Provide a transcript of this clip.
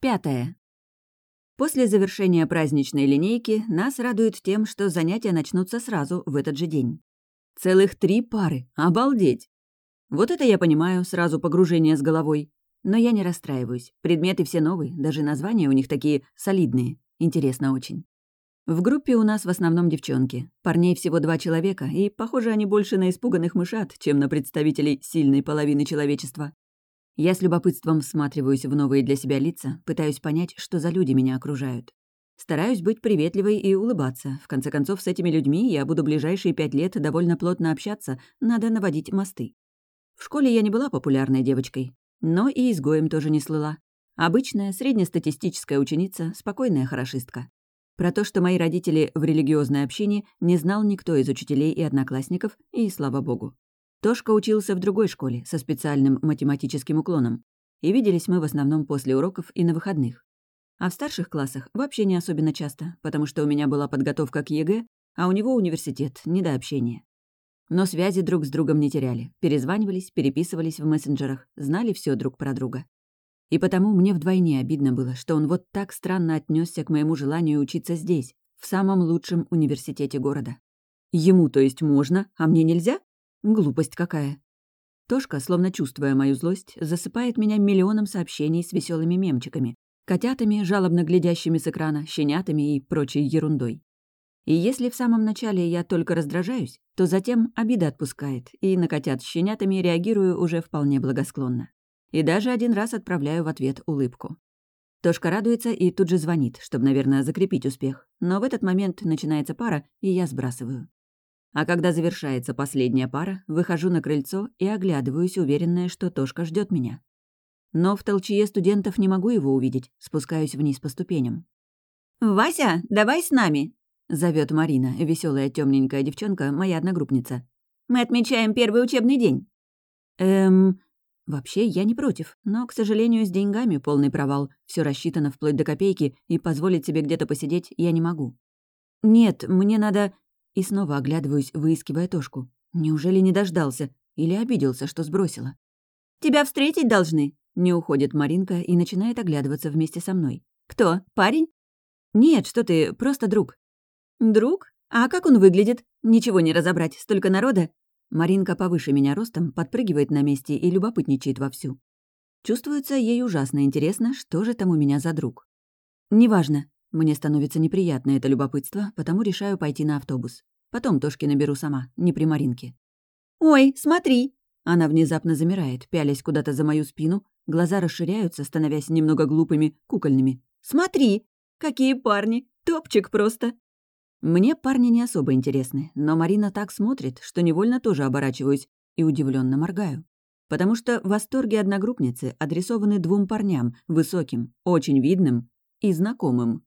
Пятое. После завершения праздничной линейки нас радует тем, что занятия начнутся сразу, в этот же день. Целых три пары. Обалдеть! Вот это я понимаю, сразу погружение с головой. Но я не расстраиваюсь. Предметы все новые, даже названия у них такие солидные. Интересно очень. В группе у нас в основном девчонки. Парней всего два человека, и, похоже, они больше на испуганных мышат, чем на представителей сильной половины человечества. Я с любопытством всматриваюсь в новые для себя лица, пытаюсь понять, что за люди меня окружают. Стараюсь быть приветливой и улыбаться. В конце концов, с этими людьми я буду ближайшие пять лет довольно плотно общаться, надо наводить мосты. В школе я не была популярной девочкой, но и изгоем тоже не слыла. Обычная среднестатистическая ученица, спокойная хорошистка. Про то, что мои родители в религиозной общине, не знал никто из учителей и одноклассников, и слава богу. Тошка учился в другой школе со специальным математическим уклоном. И виделись мы в основном после уроков и на выходных. А в старших классах вообще не особенно часто, потому что у меня была подготовка к ЕГЭ, а у него университет, не до общения. Но связи друг с другом не теряли, перезванивались, переписывались в мессенджерах, знали все друг про друга. И потому мне вдвойне обидно было, что он вот так странно отнесся к моему желанию учиться здесь, в самом лучшем университете города. Ему, то есть, можно, а мне нельзя? Глупость какая. Тошка, словно чувствуя мою злость, засыпает меня миллионом сообщений с веселыми мемчиками, котятами, жалобно глядящими с экрана, щенятами и прочей ерундой. И если в самом начале я только раздражаюсь, то затем обида отпускает, и на котят с щенятами реагирую уже вполне благосклонно. И даже один раз отправляю в ответ улыбку. Тошка радуется и тут же звонит, чтобы, наверное, закрепить успех. Но в этот момент начинается пара, и я сбрасываю. А когда завершается последняя пара, выхожу на крыльцо и оглядываюсь, уверенная, что Тошка ждет меня. Но в толчье студентов не могу его увидеть, спускаюсь вниз по ступеням. «Вася, давай с нами!» — зовет Марина, веселая темненькая девчонка, моя одногруппница. «Мы отмечаем первый учебный день». «Эм...» Вообще, я не против, но, к сожалению, с деньгами полный провал. Все рассчитано вплоть до копейки, и позволить себе где-то посидеть я не могу. «Нет, мне надо...» И снова оглядываюсь, выискивая Тошку. Неужели не дождался? Или обиделся, что сбросила? «Тебя встретить должны!» Не уходит Маринка и начинает оглядываться вместе со мной. «Кто? Парень?» «Нет, что ты, просто друг». «Друг? А как он выглядит? Ничего не разобрать, столько народа». Маринка повыше меня ростом, подпрыгивает на месте и любопытничает вовсю. Чувствуется ей ужасно интересно, что же там у меня за друг. «Неважно. Мне становится неприятно это любопытство, потому решаю пойти на автобус. Потом Тошки наберу сама, не при Маринке. «Ой, смотри!» Она внезапно замирает, пялясь куда-то за мою спину, глаза расширяются, становясь немного глупыми, кукольными. «Смотри! Какие парни! Топчик просто!» Мне парни не особо интересны, но Марина так смотрит, что невольно тоже оборачиваюсь и удивленно моргаю. Потому что восторги одногруппницы адресованы двум парням, высоким, очень видным и знакомым.